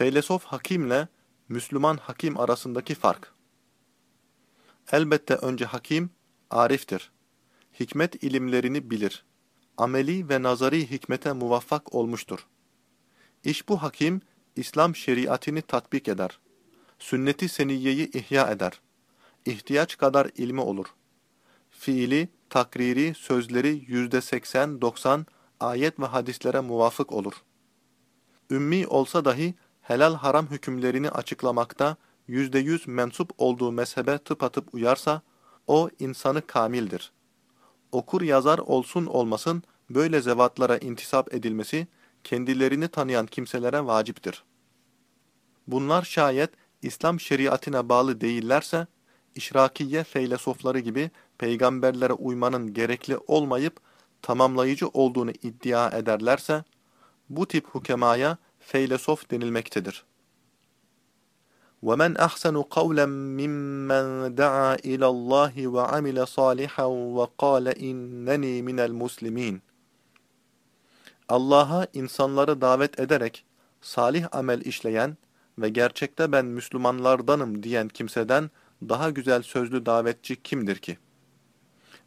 Feylesof hakimle Müslüman hakim arasındaki fark. Elbette önce hakim, ariftir. Hikmet ilimlerini bilir. Ameli ve nazari hikmete muvaffak olmuştur. İş bu hakim, İslam şeriatini tatbik eder. Sünneti seniyyeyi ihya eder. İhtiyaç kadar ilmi olur. Fiili, takriri, sözleri yüzde seksen, doksan ayet ve hadislere muvafık olur. Ümmi olsa dahi helal haram hükümlerini açıklamakta yüzde yüz mensup olduğu mezhebe tıpatıp uyarsa, o insanı kamildir. Okur yazar olsun olmasın böyle zevatlara intisap edilmesi, kendilerini tanıyan kimselere vaciptir. Bunlar şayet İslam şeriatine bağlı değillerse, işrakiye feylesofları gibi peygamberlere uymanın gerekli olmayıp tamamlayıcı olduğunu iddia ederlerse, bu tip hukemaya feylesof denilmektedir. وَمَنْ أَحْسَنُ قَوْلًا مِمَّنْ دَعَا إِلَى اللّٰهِ وَعَمِلَ صَالِحًا وَقَالَ اِنَّنِي مِنَ الْمُسْلِمِينَ Allah'a insanları davet ederek salih amel işleyen ve gerçekte ben Müslümanlardanım diyen kimseden daha güzel sözlü davetçi kimdir ki?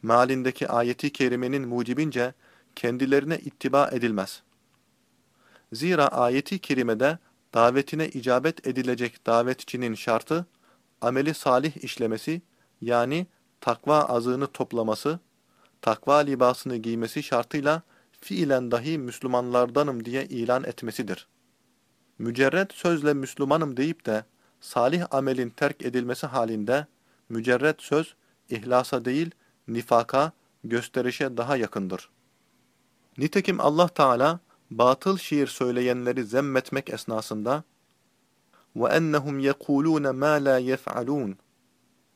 Mealindeki ayeti kerimenin mucibince kendilerine ittiba edilmez. Zira ayeti kerimede davetine icabet edilecek davetçinin şartı, ameli salih işlemesi, yani takva azığını toplaması, takva libasını giymesi şartıyla fiilen dahi Müslümanlardanım diye ilan etmesidir. Mücerred sözle Müslümanım deyip de salih amelin terk edilmesi halinde mücerred söz ihlasa değil nifaka, gösterişe daha yakındır. Nitekim Allah Teala batıl şiir söyleyenleri zemmetmek esnasında ve ennehum yekulune ma la yef'alun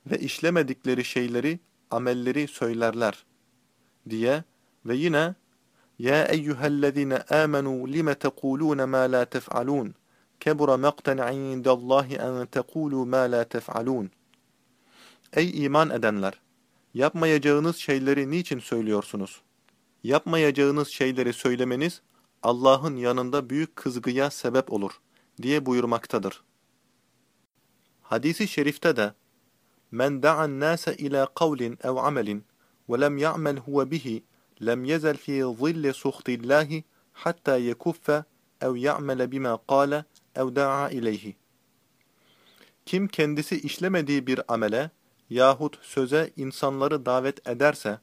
ve işlemedikleri şeyleri, amelleri söylerler diye ve yine ya eyyühellezine amenu lime tekulune ma la tef'alun kebura maqtan indallahi en tekulu ma la tef'alun Ey iman edenler! Yapmayacağınız şeyleri niçin söylüyorsunuz? Yapmayacağınız şeyleri söylemeniz Allah'ın yanında büyük kızgıya sebep olur diye buyurmaktadır. Hadisi şerifte de Men da'an nase ila kavlin ev amelin ve lem ya'mel huve bihi lem yezel fi zille suhtillahi hatta yekuffe ev ya'mele bima kâle ev da'a ileyhi. Kim kendisi işlemediği bir amele yahut söze insanları davet ederse,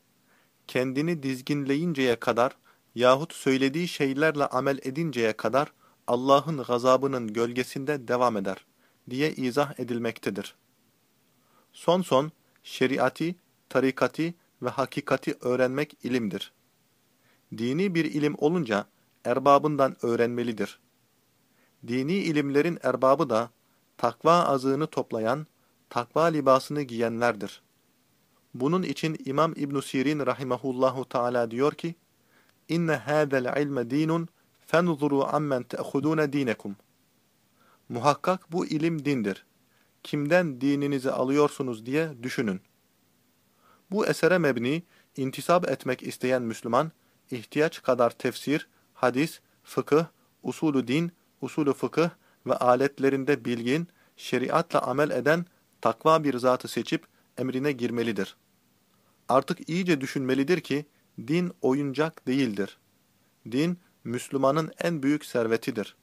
kendini dizginleyinceye kadar yahut söylediği şeylerle amel edinceye kadar Allah'ın gazabının gölgesinde devam eder diye izah edilmektedir. Son son, şeriati, tarikati ve hakikati öğrenmek ilimdir. Dini bir ilim olunca erbabından öğrenmelidir. Dini ilimlerin erbabı da takva azığını toplayan, takva libasını giyenlerdir. Bunun için İmam İbn Sirin rahimehullahu teala diyor ki: İnne hâzel ilme dinun fenzuru ammen te'khudûne dinekum. Muhakkak bu ilim dindir. Kimden dininizi alıyorsunuz diye düşünün. Bu esere mebni, intisap etmek isteyen Müslüman, ihtiyaç kadar tefsir, hadis, fıkıh, usulü din, usulü fıkıh ve aletlerinde bilgin, şeriatla amel eden takva bir zatı seçip emrine girmelidir. Artık iyice düşünmelidir ki, din oyuncak değildir. Din, Müslümanın en büyük servetidir.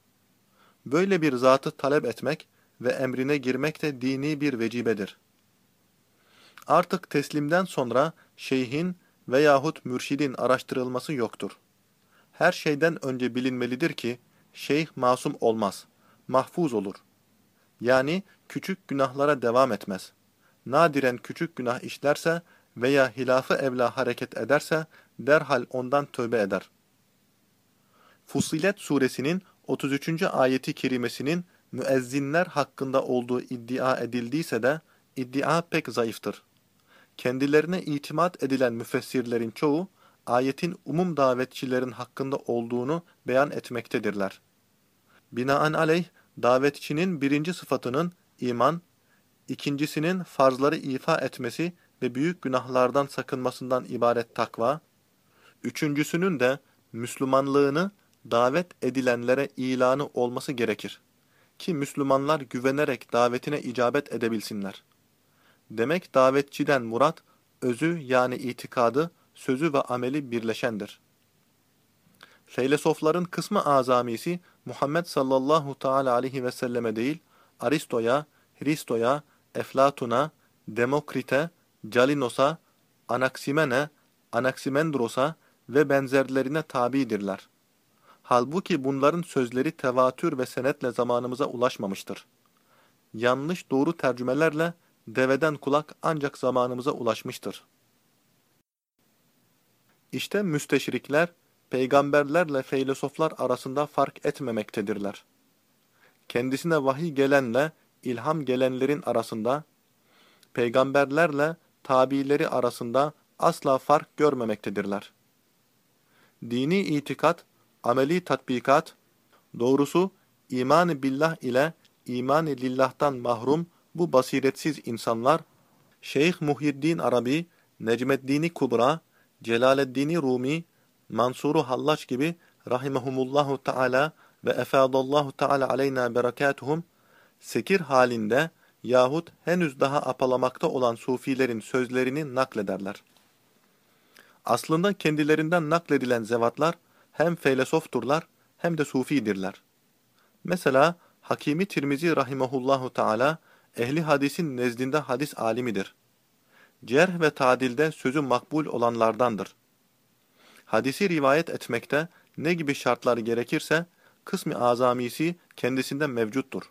Böyle bir zatı talep etmek ve emrine girmek de dini bir vecibedir. Artık teslimden sonra şeyhin veyahut mürşidin araştırılması yoktur. Her şeyden önce bilinmelidir ki, şeyh masum olmaz, mahfuz olur. Yani küçük günahlara devam etmez. Nadiren küçük günah işlerse veya hilafı evla hareket ederse derhal ondan tövbe eder. Fusilet suresinin 33. ayeti kerimesinin müezzinler hakkında olduğu iddia edildiyse de iddia pek zayıftır. Kendilerine itimat edilen müfessirlerin çoğu ayetin umum davetçilerin hakkında olduğunu beyan etmektedirler. Binaenaleyh davetçinin birinci sıfatının iman, ikincisinin farzları ifa etmesi ve büyük günahlardan sakınmasından ibaret takva, üçüncüsünün de Müslümanlığını davet edilenlere ilanı olması gerekir. ki Müslümanlar güvenerek davetine icabet edebilsinler. Demek davetçiden murat, özü yani itikadı, sözü ve ameli birleşendir. Feylesofların kısmı azamisi Muhammed sallallahu teala aleyhi ve selleme değil, Aristo'ya, Hristo'ya, Eflatun'a, Demokrit'e, Calinos'a, Anaksimene, Anaksimendros'a ve benzerlerine tabidirler. Halbuki bunların sözleri tevatür ve senetle zamanımıza ulaşmamıştır. Yanlış doğru tercümelerle deveden kulak ancak zamanımıza ulaşmıştır. İşte müsteşrikler, peygamberlerle filozoflar arasında fark etmemektedirler. Kendisine vahiy gelenle ilham gelenlerin arasında, peygamberlerle tabileri arasında asla fark görmemektedirler. Dini itikat, ameli tatbikat, doğrusu iman billah ile iman lillah'tan mahrum bu basiretsiz insanlar, Şeyh Muhyiddin Arabi, Necmeddin Kubra, Celaleddin Rumi, Mansuru Hallaç gibi rahimehumullahu teala ve efadallahu teala aleyna berekatuhum sekir halinde yahut henüz daha apalamakta olan sufilerin sözlerini naklederler. Aslında kendilerinden nakledilen zevatlar hem felseofturlar hem de sufidirler. Mesela Hakimi Tirmizi rahimehullahu teala ehli hadisin nezdinde hadis alimidir. Cerh ve tadilde sözü makbul olanlardandır. Hadisi rivayet etmekte ne gibi şartlar gerekirse kısmi azamisi kendisinde mevcuttur.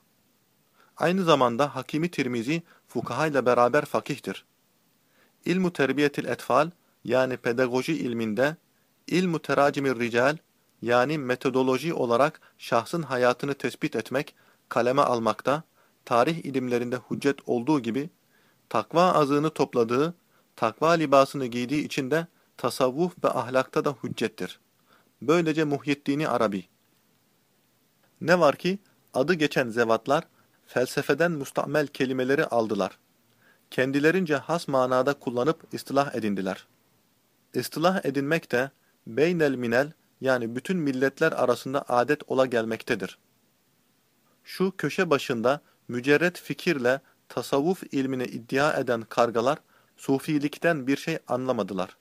Aynı zamanda Hakimi Tirmizi fukahayla beraber fakihtir. İlmu terbiyetil etfal yani pedagoji ilminde, ilmu teracimir rical yani metodoloji olarak şahsın hayatını tespit etmek, kaleme almakta, tarih ilimlerinde hüccet olduğu gibi, takva azığını topladığı, takva libasını giydiği için de tasavvuf ve ahlakta da hüccettir. Böylece Muhyiddin Arabi. Ne var ki, adı geçen zevatlar, felsefeden mustamel kelimeleri aldılar. Kendilerince has manada kullanıp istilah edindiler. İstilah edinmek de, beynel minel, yani bütün milletler arasında adet ola gelmektedir. Şu köşe başında mücerret fikirle tasavvuf ilmini iddia eden kargalar, sufilikten bir şey anlamadılar.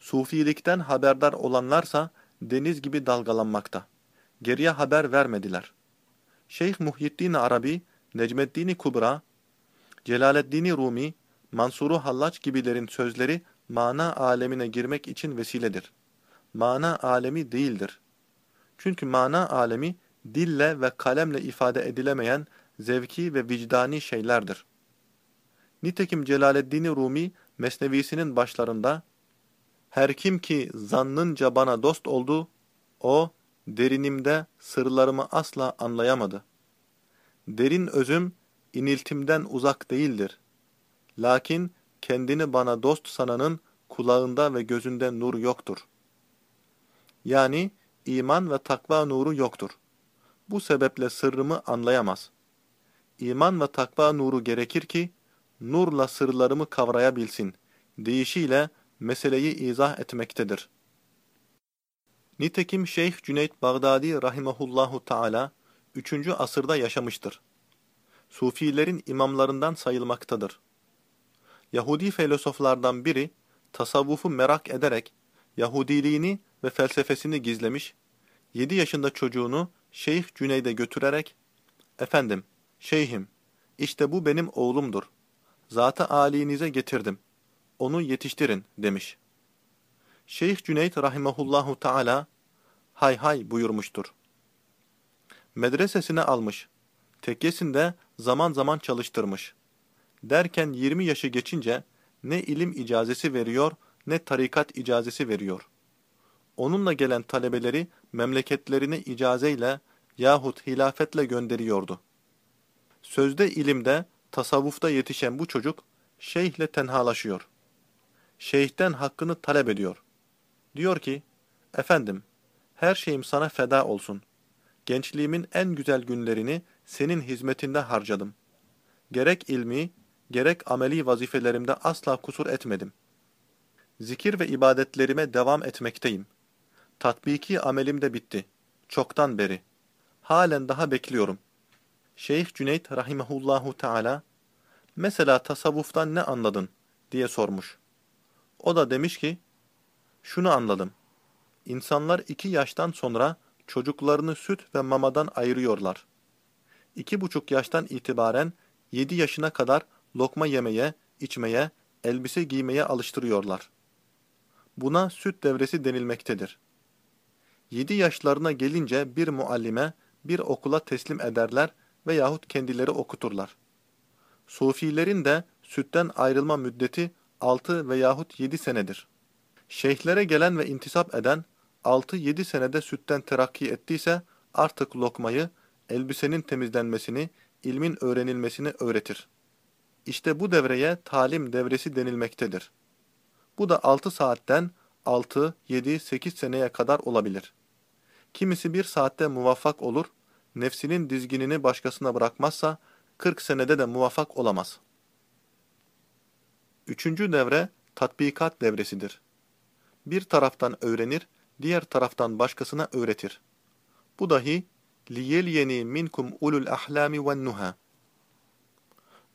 Sufilikten haberdar olanlarsa deniz gibi dalgalanmakta. Geriye haber vermediler. Şeyh Muhyiddin Arabi, Necmeddin Kubra, Celaleddin Rumi, Mansuru Hallaç gibilerin sözleri mana alemine girmek için vesiledir. Mana alemi değildir. Çünkü mana alemi dille ve kalemle ifade edilemeyen zevki ve vicdani şeylerdir. Nitekim Celaleddin Rumi mesnevisinin başlarında her kim ki zannınca bana dost oldu, o derinimde sırlarımı asla anlayamadı. Derin özüm iniltimden uzak değildir. Lakin kendini bana dost sananın kulağında ve gözünde nur yoktur. Yani iman ve takva nuru yoktur. Bu sebeple sırrımı anlayamaz. İman ve takva nuru gerekir ki, nurla sırlarımı kavrayabilsin. Deyişiyle meseleyi izah etmektedir. Nitekim Şeyh Cüneyt Bağdadi rahimehullahu taala 3. asırda yaşamıştır. Sufilerin imamlarından sayılmaktadır. Yahudi filozoflardan biri tasavvufu merak ederek Yahudiliğini ve felsefesini gizlemiş, 7 yaşında çocuğunu Şeyh Cüneyd'e götürerek "Efendim, şeyhim, işte bu benim oğlumdur. Zat-ı getirdim. Onu yetiştirin." demiş. Şeyh Cüneyd rahimehullahu taala hay hay buyurmuştur. Medresesine almış. Tekkesinde zaman zaman çalıştırmış. Derken 20 yaşı geçince ne ilim icazesi veriyor ne tarikat icazesi veriyor. Onunla gelen talebeleri memleketlerine icazeyle yahut hilafetle gönderiyordu. Sözde ilimde, tasavvufta yetişen bu çocuk, şeyhle tenhalaşıyor. Şeyhten hakkını talep ediyor. Diyor ki, efendim, her şeyim sana feda olsun. Gençliğimin en güzel günlerini senin hizmetinde harcadım. Gerek ilmi, gerek ameli vazifelerimde asla kusur etmedim. Zikir ve ibadetlerime devam etmekteyim. Tatbiki amelim de bitti. Çoktan beri. Halen daha bekliyorum. Şeyh Cüneyt rahimehullahu teala mesela tasavvuftan ne anladın diye sormuş. O da demiş ki şunu anladım. İnsanlar iki yaştan sonra çocuklarını süt ve mamadan ayırıyorlar. İki buçuk yaştan itibaren yedi yaşına kadar lokma yemeye, içmeye, elbise giymeye alıştırıyorlar. Buna süt devresi denilmektedir. Yedi yaşlarına gelince bir muallime, bir okula teslim ederler veyahut kendileri okuturlar. Sufilerin de sütten ayrılma müddeti altı veyahut yedi senedir. Şeyhlere gelen ve intisap eden 6-7 senede sütten terakki ettiyse artık lokmayı, elbisenin temizlenmesini, ilmin öğrenilmesini öğretir. İşte bu devreye talim devresi denilmektedir. Bu da 6 saatten 6, 7, 8 seneye kadar olabilir. Kimisi bir saatte muvaffak olur, nefsinin dizginini başkasına bırakmazsa 40 senede de muvaffak olamaz. Üçüncü devre tatbikat devresidir. Bir taraftan öğrenir, diğer taraftan başkasına öğretir. Bu dahi liyelyeni minkum ulul ahlami ve nuha.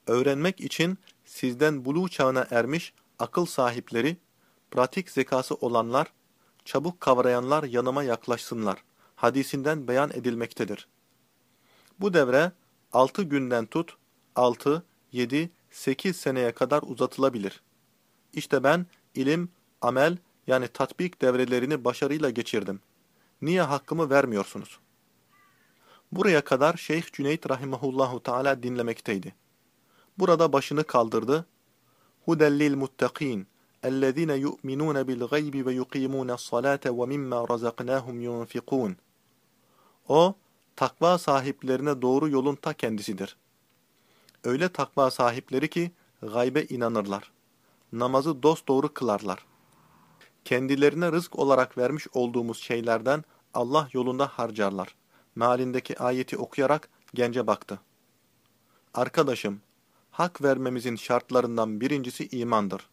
Öğrenmek için sizden buluğ çağına ermiş akıl sahipleri, pratik zekası olanlar, çabuk kavrayanlar yanıma yaklaşsınlar. Hadisinden beyan edilmektedir. Bu devre 6 günden tut 6, 7, 8 seneye kadar uzatılabilir. İşte ben ilim, amel yani tatbik devrelerini başarıyla geçirdim. Niye hakkımı vermiyorsunuz? Buraya kadar Şeyh Cüneyt rahimahullahu teala dinlemekteydi. Burada başını kaldırdı. Hudellil muttakin ellezine yu'minun bil gaybi ve yuqimuna salate ve mimma razaknahum yunfikun. O takva sahiplerine doğru yolun ta kendisidir. Öyle takva sahipleri ki gaybe inanırlar. Namazı dosdoğru kılarlar kendilerine rızk olarak vermiş olduğumuz şeylerden Allah yolunda harcarlar. Mealindeki ayeti okuyarak gence baktı. Arkadaşım, hak vermemizin şartlarından birincisi imandır.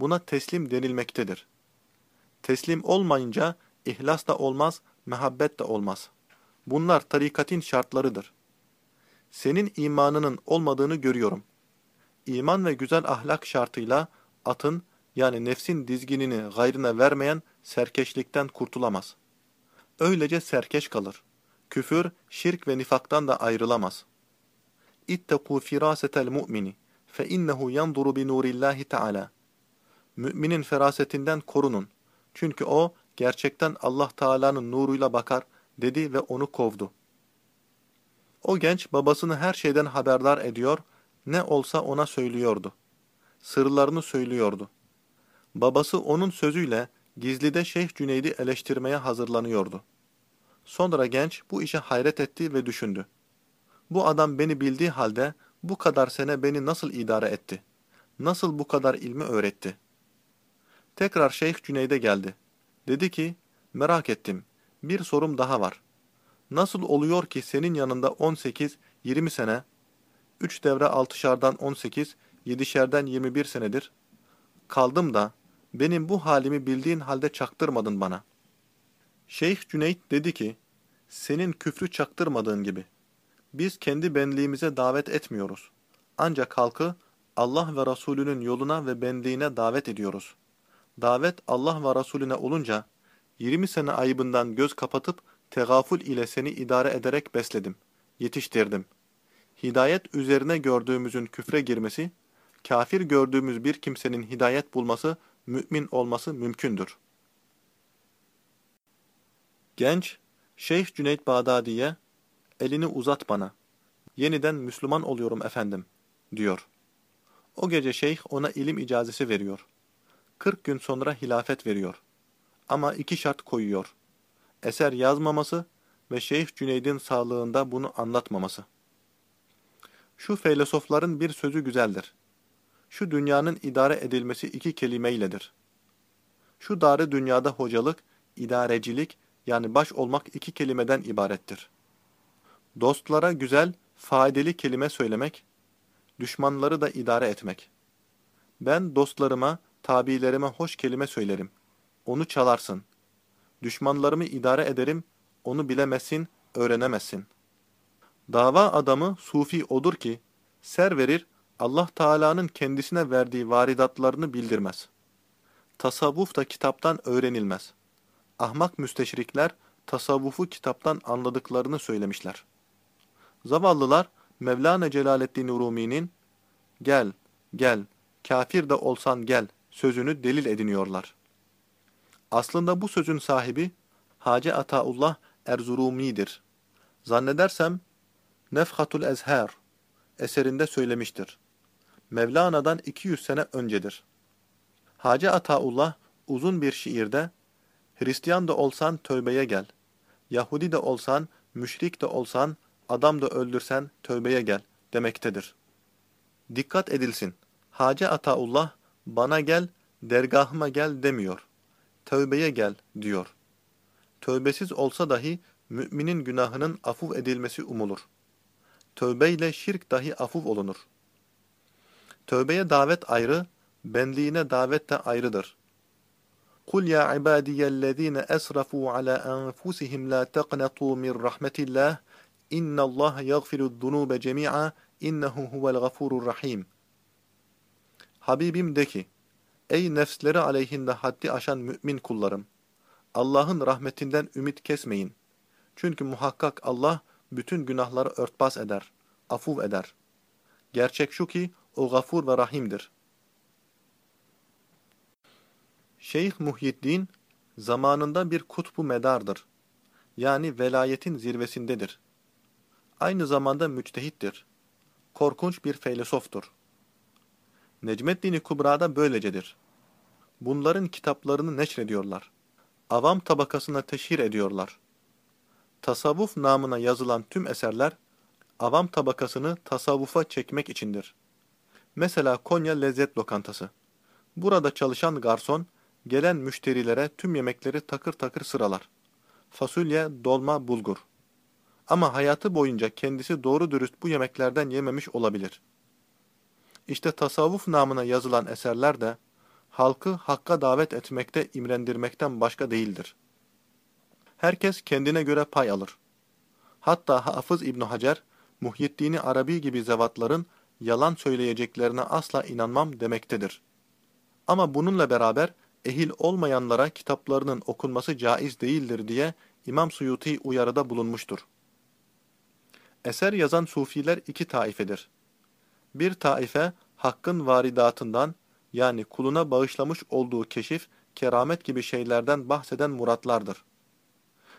Buna teslim denilmektedir. Teslim olmayınca ihlas da olmaz, mehabbet de olmaz. Bunlar tarikatin şartlarıdır. Senin imanının olmadığını görüyorum. İman ve güzel ahlak şartıyla atın, yani nefsin dizginini gayrına vermeyen serkeşlikten kurtulamaz. Öylece serkeş kalır. Küfür, şirk ve nifaktan da ayrılamaz. İttekû firâsetel mu'mini fe innehu yanduru bi nurillahi teâlâ. Müminin ferasetinden korunun. Çünkü o gerçekten Allah Teala'nın nuruyla bakar dedi ve onu kovdu. O genç babasını her şeyden haberdar ediyor, ne olsa ona söylüyordu. Sırlarını söylüyordu. Babası onun sözüyle gizlide Şeyh Cüneyd'i eleştirmeye hazırlanıyordu. Sonra genç bu işe hayret etti ve düşündü. Bu adam beni bildiği halde bu kadar sene beni nasıl idare etti? Nasıl bu kadar ilmi öğretti? Tekrar Şeyh Cüneyd'e geldi. Dedi ki, merak ettim, bir sorum daha var. Nasıl oluyor ki senin yanında 18-20 sene, 3 devre 6'şardan 18, 7'şerden 21 senedir, kaldım da benim bu halimi bildiğin halde çaktırmadın bana. Şeyh Cüneyt dedi ki, senin küfrü çaktırmadığın gibi. Biz kendi benliğimize davet etmiyoruz. Ancak halkı Allah ve Resulünün yoluna ve benliğine davet ediyoruz. Davet Allah ve Resulüne olunca, 20 sene ayıbından göz kapatıp tegaful ile seni idare ederek besledim, yetiştirdim. Hidayet üzerine gördüğümüzün küfre girmesi, kafir gördüğümüz bir kimsenin hidayet bulması mümin olması mümkündür. Genç, Şeyh Cüneyt Bağdadi'ye, elini uzat bana, yeniden Müslüman oluyorum efendim, diyor. O gece şeyh ona ilim icazesi veriyor. Kırk gün sonra hilafet veriyor. Ama iki şart koyuyor. Eser yazmaması ve Şeyh Cüneyd'in sağlığında bunu anlatmaması. Şu filozofların bir sözü güzeldir şu dünyanın idare edilmesi iki kelimeyledir. Şu darı dünyada hocalık, idarecilik yani baş olmak iki kelimeden ibarettir. Dostlara güzel, faydalı kelime söylemek, düşmanları da idare etmek. Ben dostlarıma, tabilerime hoş kelime söylerim. Onu çalarsın. Düşmanlarımı idare ederim, onu bilemezsin, öğrenemezsin. Dava adamı sufi odur ki, ser verir, Allah Teala'nın kendisine verdiği varidatlarını bildirmez. Tasavvuf da kitaptan öğrenilmez. Ahmak müsteşrikler, tasavvufu kitaptan anladıklarını söylemişler. Zavallılar, Mevlana Celaleddin Rumi'nin, gel, gel, kafir de olsan gel sözünü delil ediniyorlar. Aslında bu sözün sahibi, Hacı Ataullah Erzurumi'dir. Zannedersem, Nefhatul Ezher eserinde söylemiştir. Mevlana'dan 200 sene öncedir. Hacı Ataullah uzun bir şiirde, Hristiyan da olsan tövbeye gel, Yahudi de olsan, müşrik de olsan, adam da öldürsen tövbeye gel demektedir. Dikkat edilsin, Hacı Ataullah bana gel, dergahıma gel demiyor. Tövbeye gel diyor. Tövbesiz olsa dahi müminin günahının afuv edilmesi umulur. Tövbeyle şirk dahi afuv olunur. Tövbeye davet ayrı, benliğine davet de ayrıdır. قُلْ يَا عِبَادِيَ الَّذ۪ينَ أَسْرَفُوا عَلَى أَنفُسِهِمْ لَا تَقْنَطُوا مِنْ رَحْمَةِ اللّٰهِ اِنَّ اللّٰهَ يَغْفِرُ الذُّنُوبَ جَمِيعًا اِنَّهُ هُوَ الْغَفُورُ الرَّحِيمُ Habibim de ki, ey nefsleri aleyhinde haddi aşan mümin kullarım, Allah'ın rahmetinden ümit kesmeyin. Çünkü muhakkak Allah bütün günahları örtbas eder, afuv eder. Gerçek şu ki o gafur ve rahimdir. Şeyh Muhyiddin zamanında bir kutbu medardır. Yani velayetin zirvesindedir. Aynı zamanda müçtehittir. Korkunç bir filozoftur. Necmeddin-i Kubra'da böylecedir. Bunların kitaplarını neşrediyorlar. Avam tabakasına teşhir ediyorlar. Tasavvuf namına yazılan tüm eserler, avam tabakasını tasavvufa çekmek içindir. Mesela Konya Lezzet Lokantası. Burada çalışan garson, gelen müşterilere tüm yemekleri takır takır sıralar. Fasulye, dolma, bulgur. Ama hayatı boyunca kendisi doğru dürüst bu yemeklerden yememiş olabilir. İşte tasavvuf namına yazılan eserler de, halkı hakka davet etmekte imrendirmekten başka değildir. Herkes kendine göre pay alır. Hatta Hafız İbn Hacer, Muhyiddin Arabi gibi zevatların yalan söyleyeceklerine asla inanmam demektedir. Ama bununla beraber ehil olmayanlara kitaplarının okunması caiz değildir diye İmam Suyuti uyarıda bulunmuştur. Eser yazan sufiler iki taifedir. Bir taife, hakkın varidatından yani kuluna bağışlamış olduğu keşif, keramet gibi şeylerden bahseden muratlardır.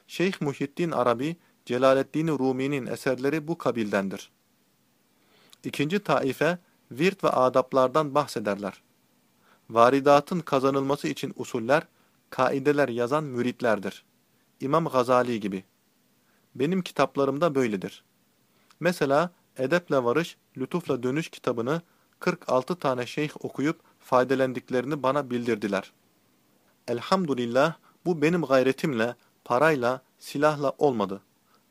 Şeyh Muhyiddin Arabi, Celaleddin Rumi'nin eserleri bu kabildendir. İkinci taife, virt ve adaplardan bahsederler. Varidatın kazanılması için usuller, kaideler yazan müritlerdir. İmam Gazali gibi. Benim kitaplarımda böyledir. Mesela Edeple Varış, Lütufla Dönüş kitabını 46 tane şeyh okuyup faydelendiklerini bana bildirdiler. Elhamdülillah bu benim gayretimle, parayla, silahla olmadı.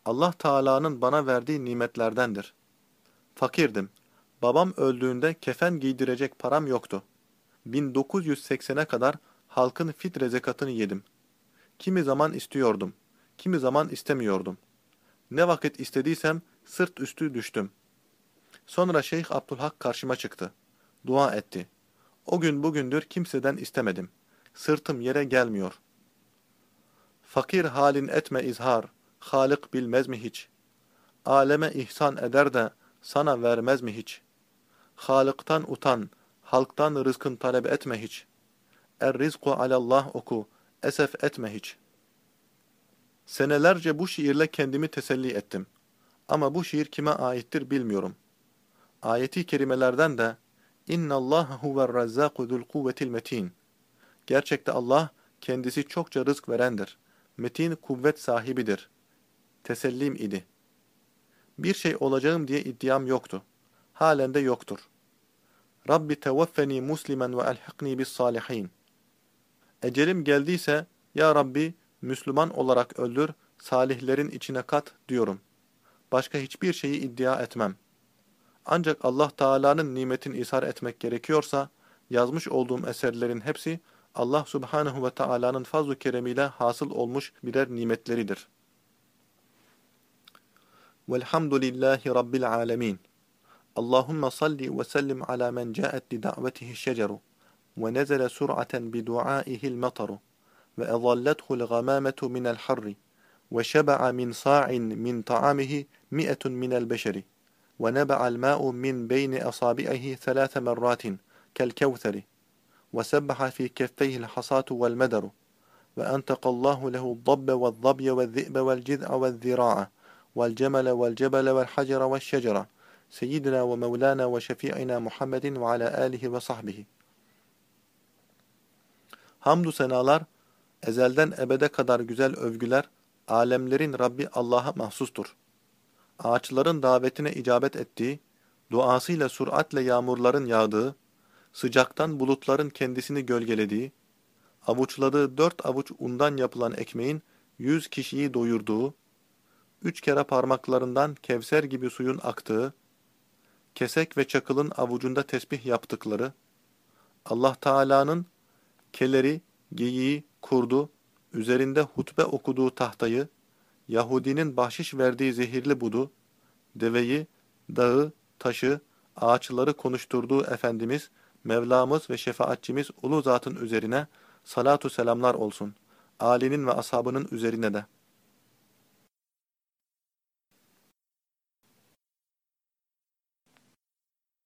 Allah Teala'nın bana verdiği nimetlerdendir. Fakirdim. Babam öldüğünde kefen giydirecek param yoktu. 1980'e kadar halkın fitre zekatını yedim. Kimi zaman istiyordum, kimi zaman istemiyordum. Ne vakit istediysem sırt üstü düştüm. Sonra Şeyh Abdülhak karşıma çıktı. Dua etti. O gün bugündür kimseden istemedim. Sırtım yere gelmiyor. Fakir halin etme izhar, Halık bilmez mi hiç? Aleme ihsan eder de sana vermez mi hiç? Halıktan utan, halktan rızkın talep etme hiç. Er rizku alallah oku, esef etme hiç. Senelerce bu şiirle kendimi teselli ettim. Ama bu şiir kime aittir bilmiyorum. Ayeti kerimelerden de İnna Allah huver razzaku zul kuvvetil metin. Gerçekte Allah kendisi çokça rızk verendir. Metin kuvvet sahibidir. Tesellim idi. Bir şey olacağım diye iddiam yoktu. Halen de yoktur. Rabbi tevaffeni muslimen ve elhikni bis salihin. Ecelim geldiyse ya Rabbi Müslüman olarak öldür, salihlerin içine kat diyorum. Başka hiçbir şeyi iddia etmem. Ancak Allah Teala'nın nimetini ishar etmek gerekiyorsa, yazmış olduğum eserlerin hepsi Allah Subhanahu ve Teala'nın fazl-ı keremiyle hasıl olmuş birer nimetleridir. والحمد لله رب العالمين. اللهم صل وسلم على من جاءت لدعوته الشجر ونزل سرعة بدعائه المطر وأظلته الغمامة من الحر وشبع من صاع من طعامه مئة من البشر ونبع الماء من بين أصابعه ثلاث مرات كالكوثر وسبح في كفيه الحصاة والمدر وأنتق الله له الضب والظبي والذئب والجذع والذراع والجمل والجبل والحجر والشجر سيدنا ومولانا وشفيعنا محمد وعلى آله وصحبه Hamdü senalar, ezelden ebede kadar güzel övgüler, alemlerin Rabbi Allah'a mahsustur. Ağaçların davetine icabet ettiği, duasıyla süratle yağmurların yağdığı, sıcaktan bulutların kendisini gölgelediği, avuçladığı dört avuç undan yapılan ekmeğin yüz kişiyi doyurduğu, üç kere parmaklarından kevser gibi suyun aktığı, kesek ve çakılın avucunda tesbih yaptıkları, Allah Teala'nın keleri, geyiği, kurdu, üzerinde hutbe okuduğu tahtayı, Yahudinin bahşiş verdiği zehirli budu, deveyi, dağı, taşı, ağaçları konuşturduğu Efendimiz, Mevlamız ve şefaatçimiz ulu zatın üzerine salatu selamlar olsun. Ali'nin ve ashabının üzerine de.